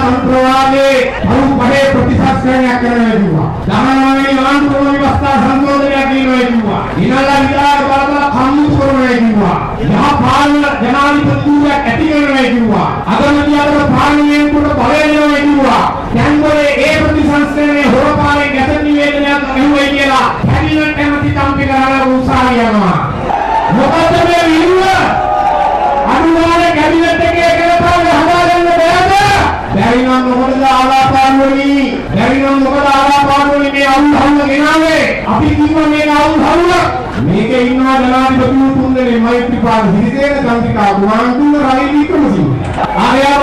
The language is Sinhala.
ප්‍රජාතන්ත්‍රවාදයේ බහුපහේ ප්‍රතිසංස්කරණයක් කරනවා කිව්වා. 19 ආණ්ඩුක්‍රම ව්‍යවස්ථා සංශෝධනයක් කියනවා කිව්වා. ඊළඟ විදාර බලබල කම්මු කරනවා කිව්වා. යහ පාලන ජනාධිපතිතුමක් ඇති කරනවා කිව්වා. බැරි නම් මොකටද ආලාපානුවනි? බැරි නම් මොකද ආලාපානුවනි මේ අවුල් ගෙනාවේ? අපි කිව්වා මේක අවුල් මේකේ ඉන්නවා ජනාධිපතිතුමා තුන්දෙනේ මෛත්‍රීපාල සිරිසේන චන්ද්‍රිකා කුමාරතුංග රනිල් වික්‍රමසිංහ. ආර්යා